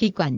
기관.